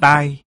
tai.